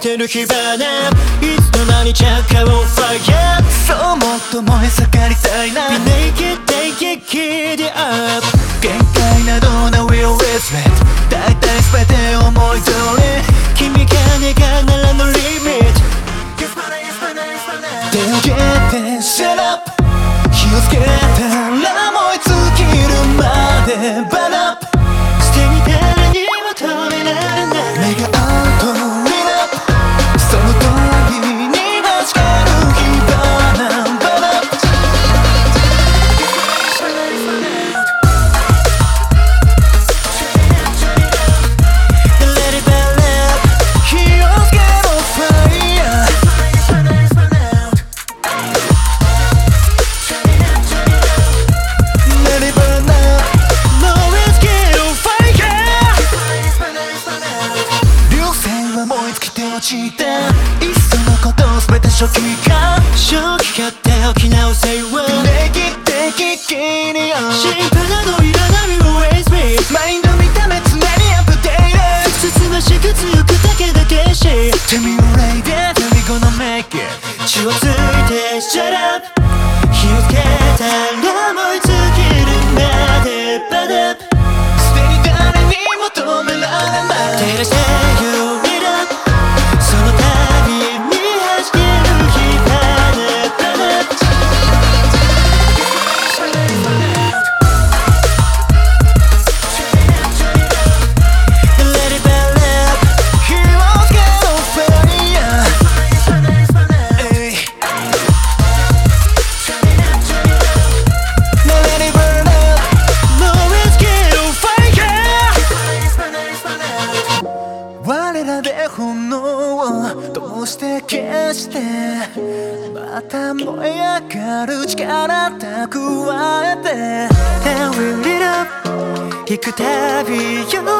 てる火花いつの間に着火をファイヤーそうもっと燃え盛りたいな初期化正気勝手起き直せよできて危機に心配などいらない Always me マインド見た目常にアップデートつつましく強くだけだけし Tell me you're ready Tell me gonna make it 血をついて Shut up 火をつけたうして消してまた燃え上がる力蓄えて And we meet up 行くたびより